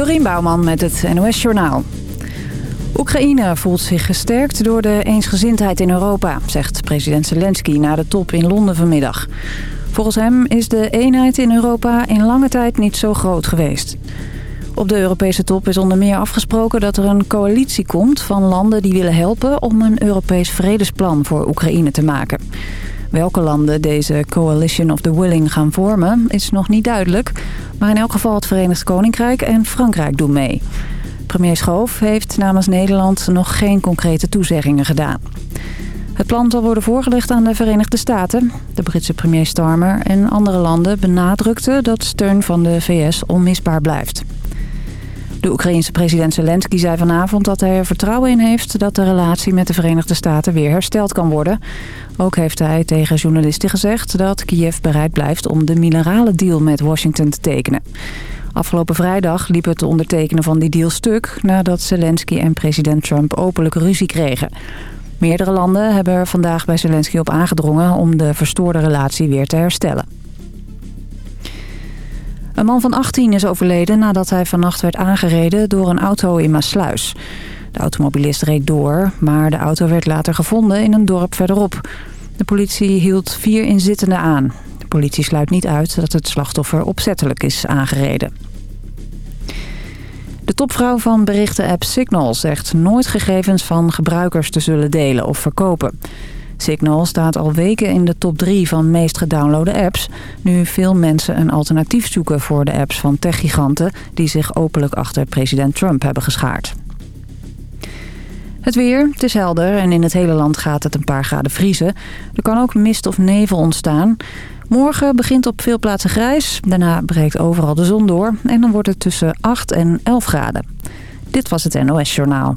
Dorien Bouwman met het NOS Journaal. Oekraïne voelt zich gesterkt door de eensgezindheid in Europa, zegt president Zelensky na de top in Londen vanmiddag. Volgens hem is de eenheid in Europa in lange tijd niet zo groot geweest. Op de Europese top is onder meer afgesproken dat er een coalitie komt van landen die willen helpen om een Europees vredesplan voor Oekraïne te maken. Welke landen deze Coalition of the Willing gaan vormen is nog niet duidelijk. Maar in elk geval het Verenigd Koninkrijk en Frankrijk doen mee. Premier Schoof heeft namens Nederland nog geen concrete toezeggingen gedaan. Het plan zal worden voorgelegd aan de Verenigde Staten. De Britse premier Starmer en andere landen benadrukten dat steun van de VS onmisbaar blijft. De Oekraïense president Zelensky zei vanavond dat hij er vertrouwen in heeft... dat de relatie met de Verenigde Staten weer hersteld kan worden. Ook heeft hij tegen journalisten gezegd dat Kiev bereid blijft... om de minerale deal met Washington te tekenen. Afgelopen vrijdag liep het ondertekenen van die deal stuk... nadat Zelensky en president Trump openlijk ruzie kregen. Meerdere landen hebben er vandaag bij Zelensky op aangedrongen... om de verstoorde relatie weer te herstellen. Een man van 18 is overleden nadat hij vannacht werd aangereden door een auto in Maasluis. De automobilist reed door, maar de auto werd later gevonden in een dorp verderop. De politie hield vier inzittenden aan. De politie sluit niet uit dat het slachtoffer opzettelijk is aangereden. De topvrouw van berichtenapp Signal zegt nooit gegevens van gebruikers te zullen delen of verkopen. Signal staat al weken in de top 3 van meest gedownloade apps... nu veel mensen een alternatief zoeken voor de apps van techgiganten... die zich openlijk achter president Trump hebben geschaard. Het weer, het is helder en in het hele land gaat het een paar graden vriezen. Er kan ook mist of nevel ontstaan. Morgen begint op veel plaatsen grijs. Daarna breekt overal de zon door. En dan wordt het tussen 8 en 11 graden. Dit was het NOS Journaal.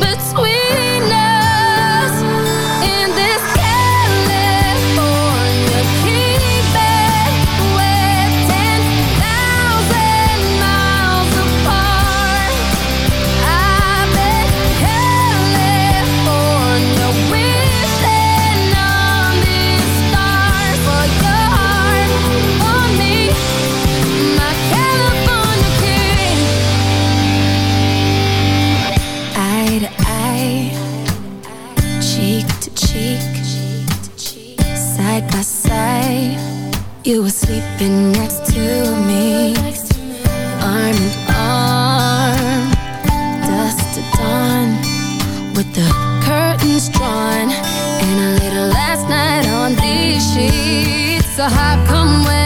curtains drawn And a little last night on these sheets. So how come when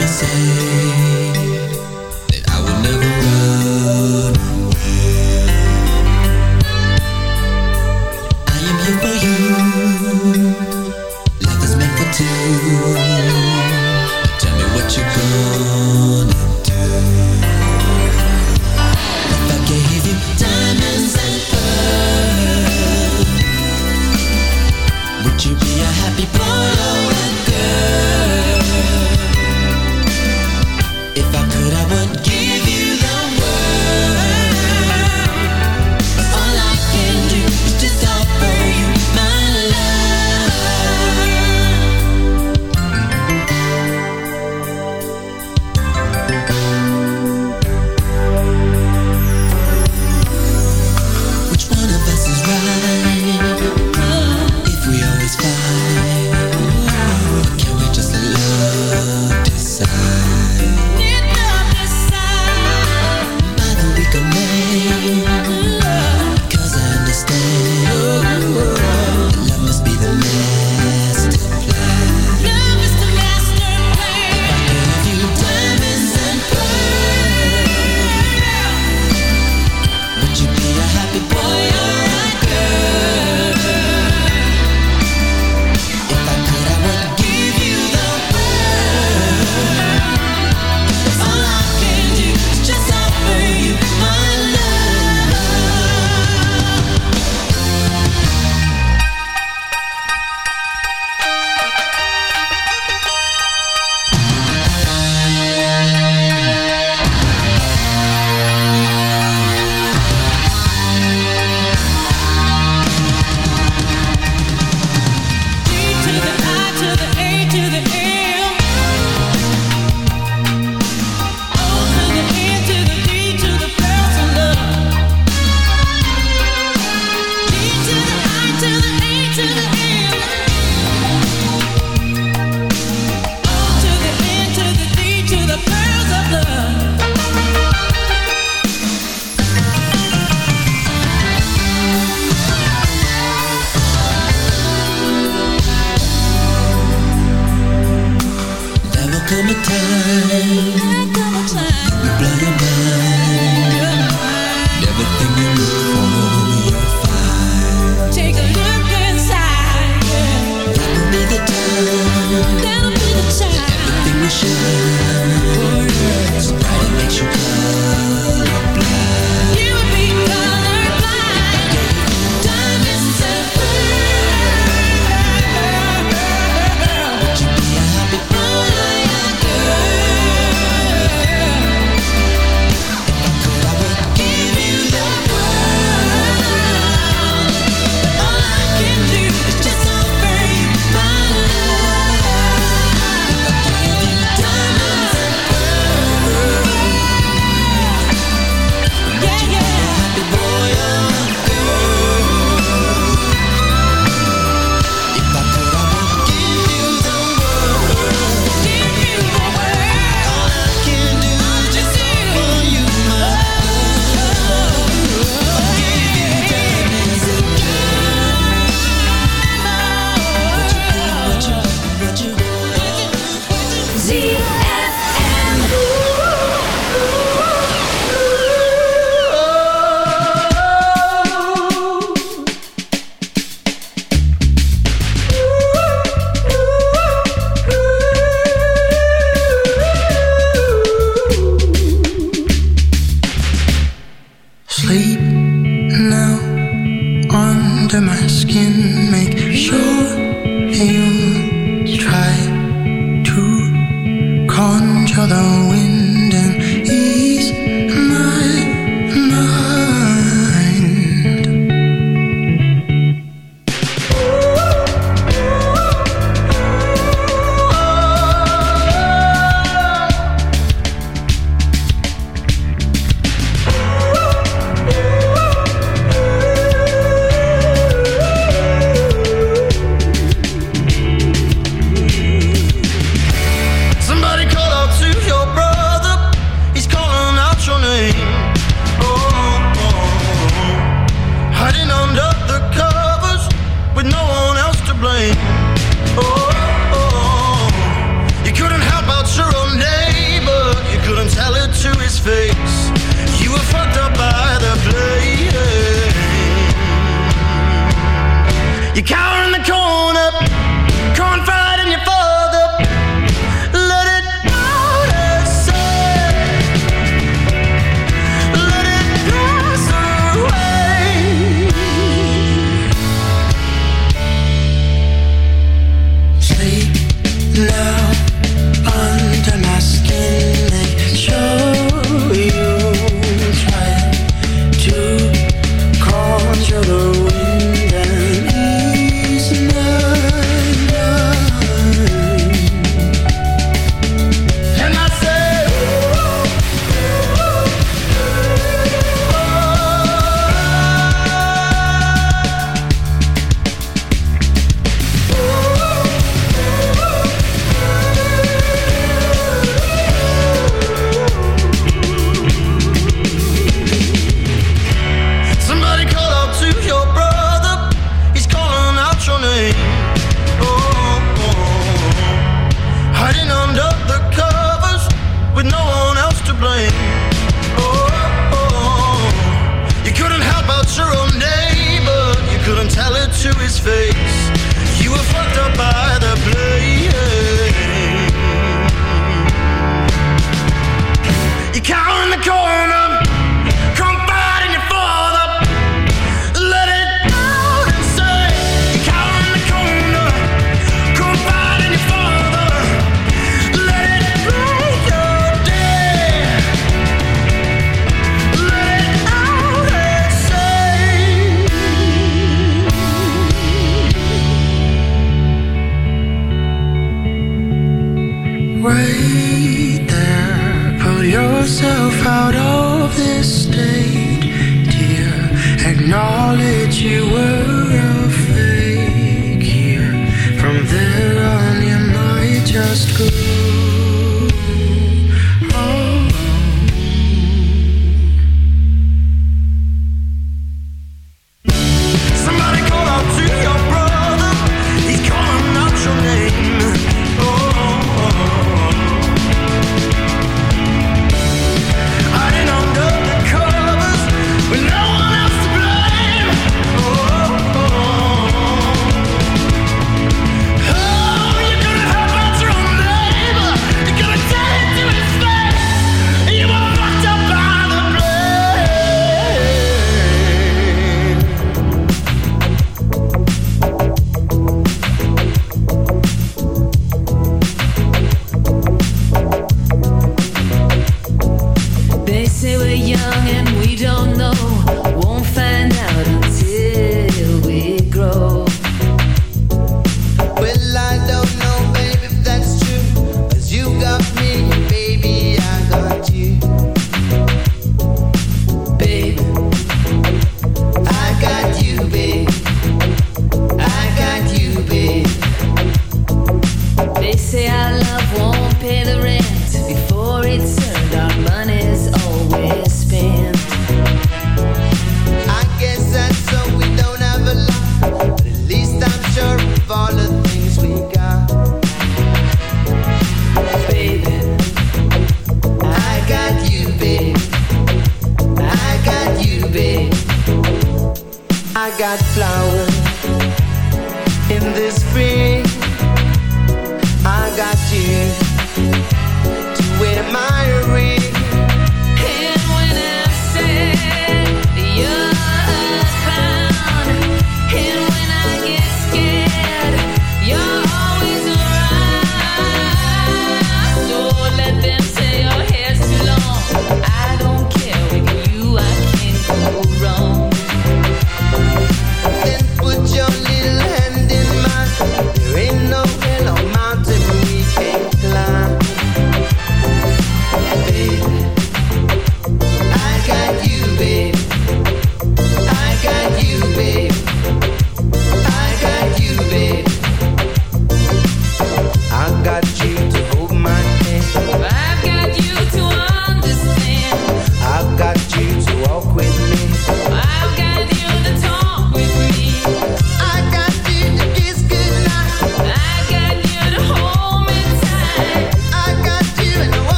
me say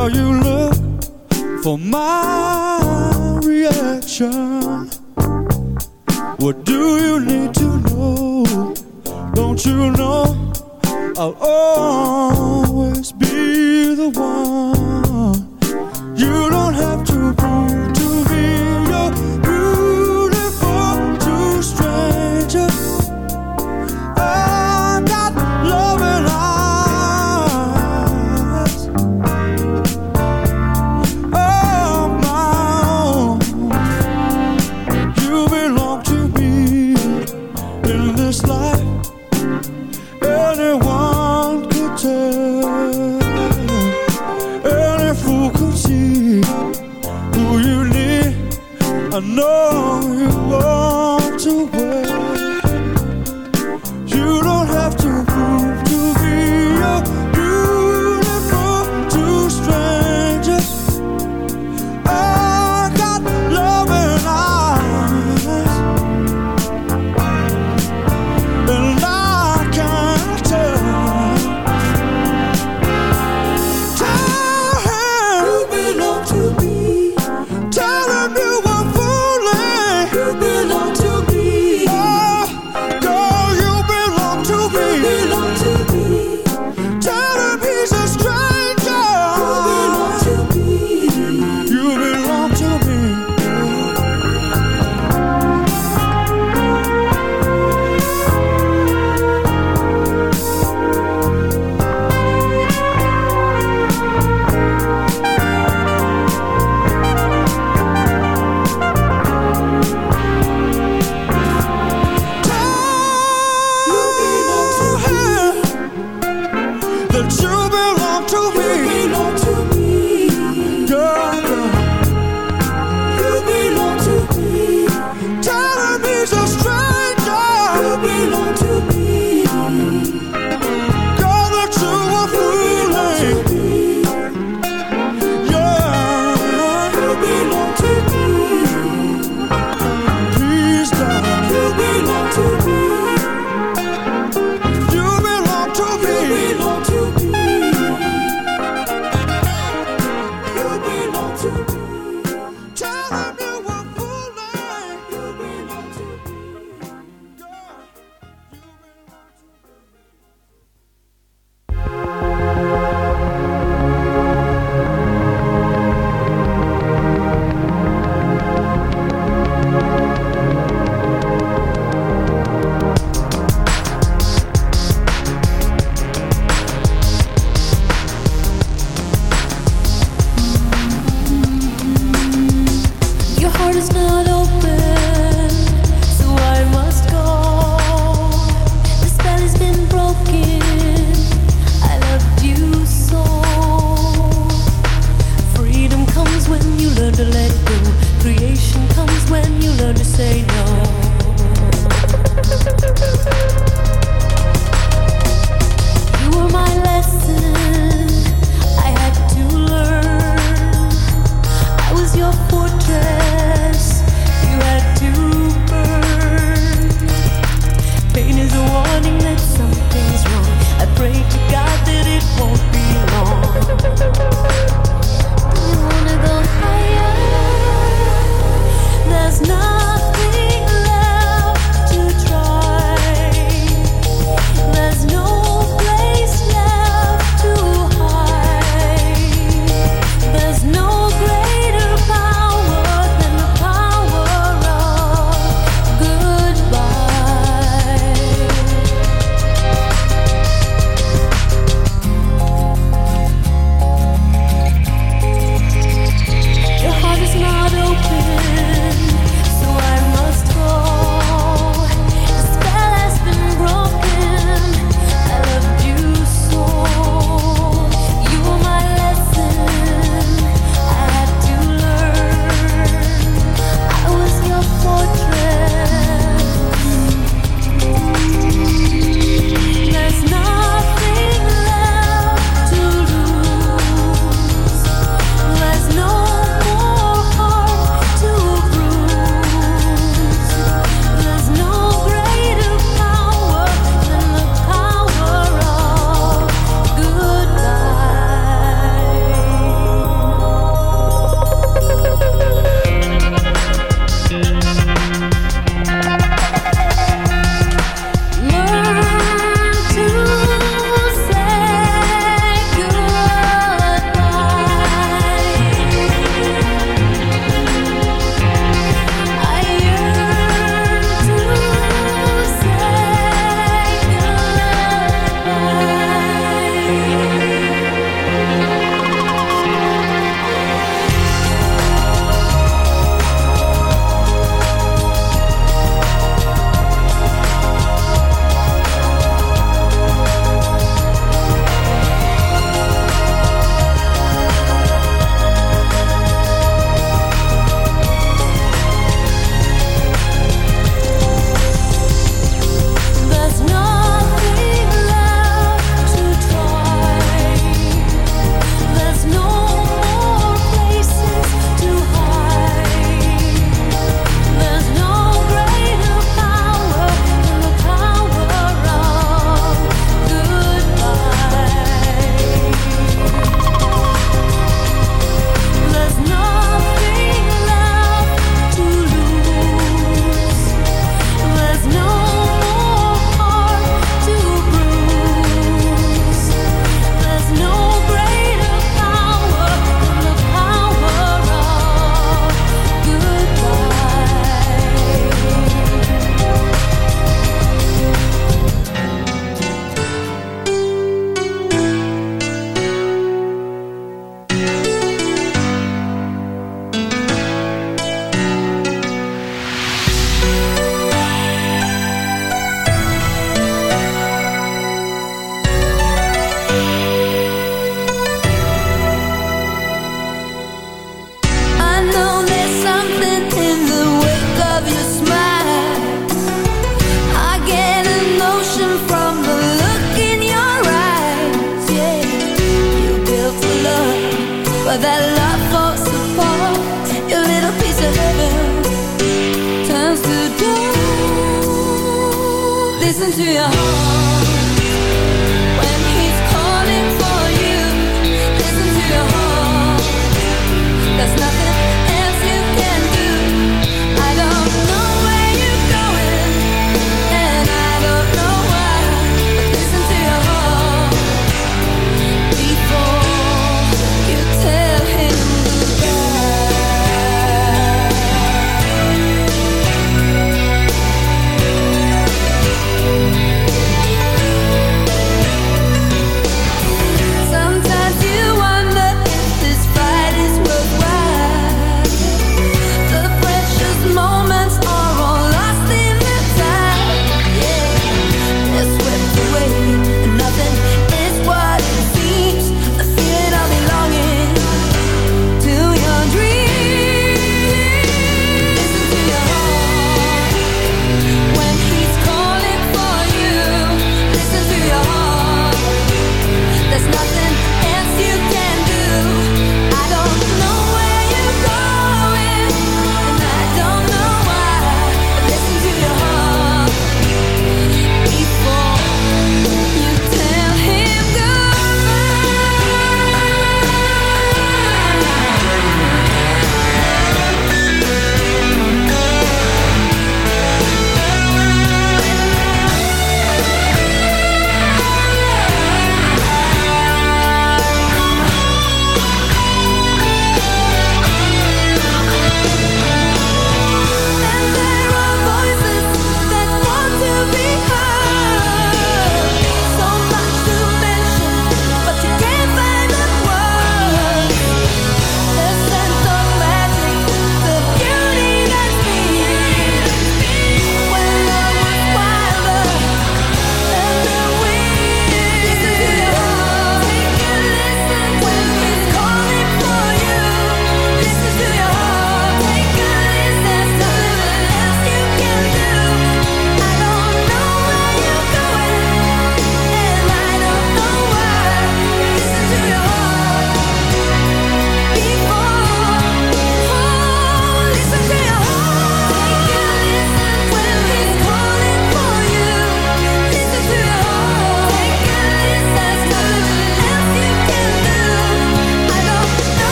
while you look for my reaction? What do you need to know? Don't you know I'll always be the one? You don't have to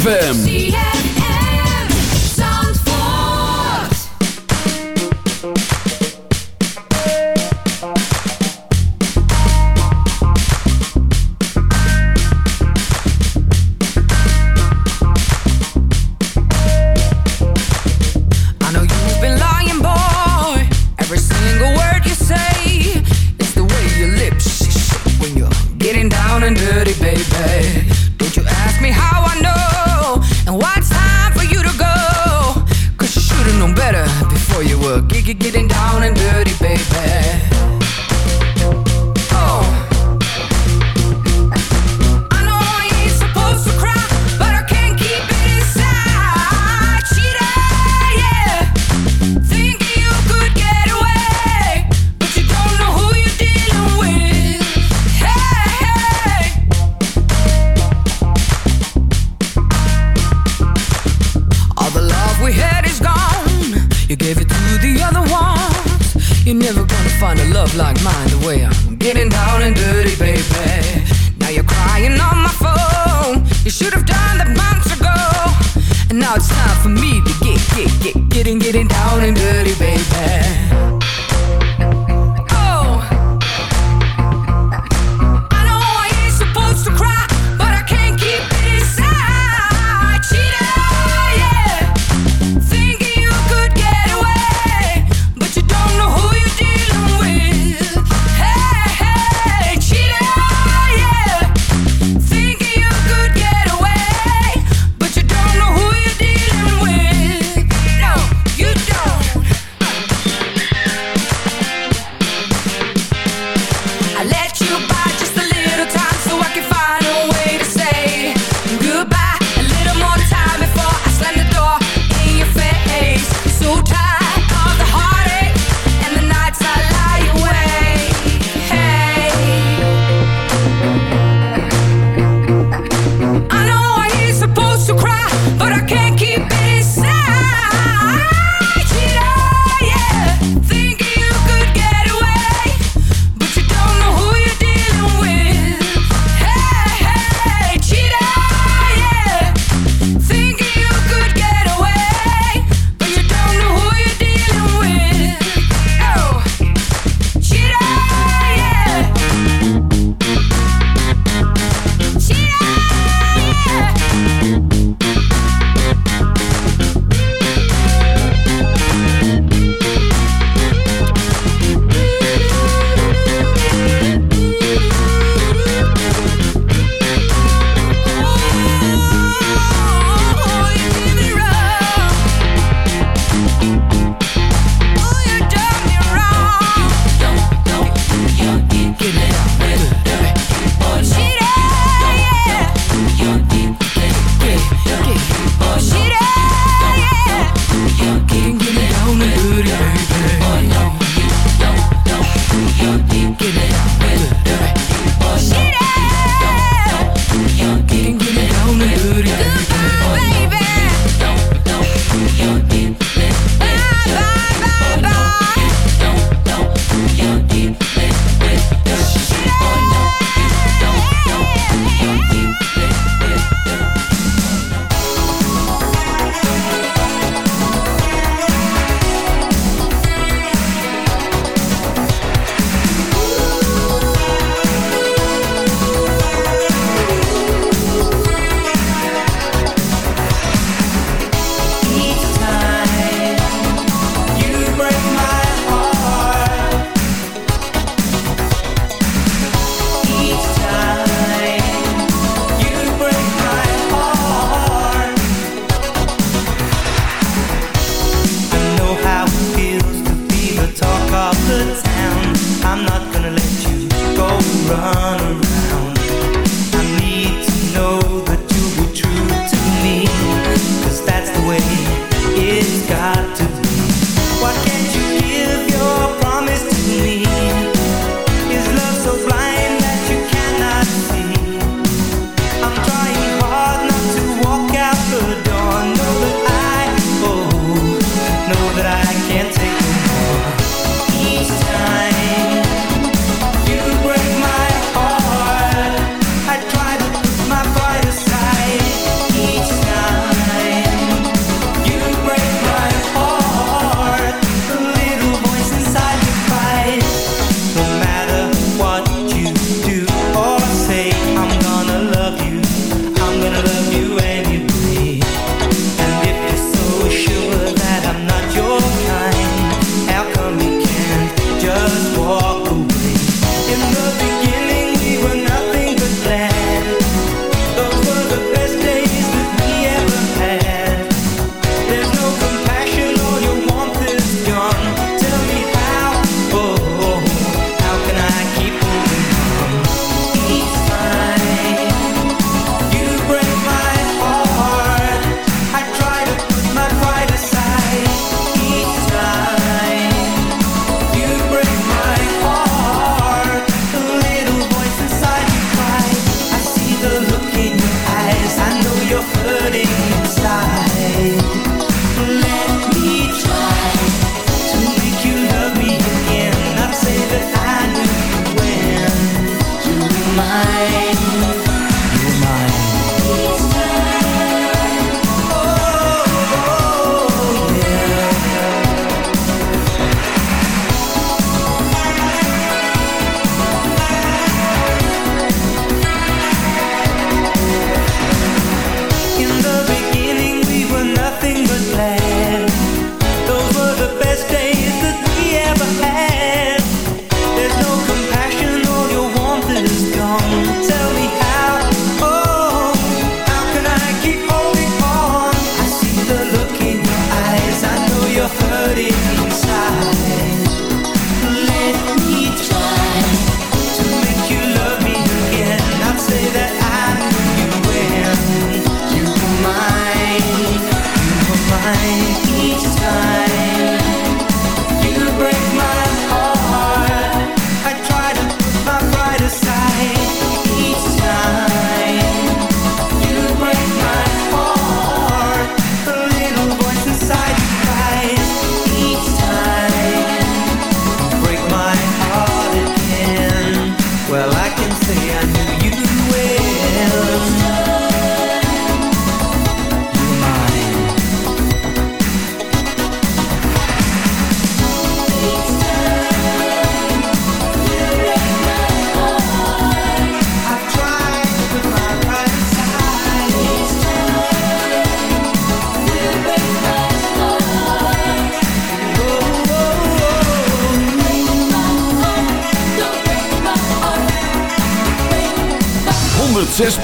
ZFM.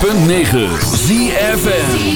106.9 ZFN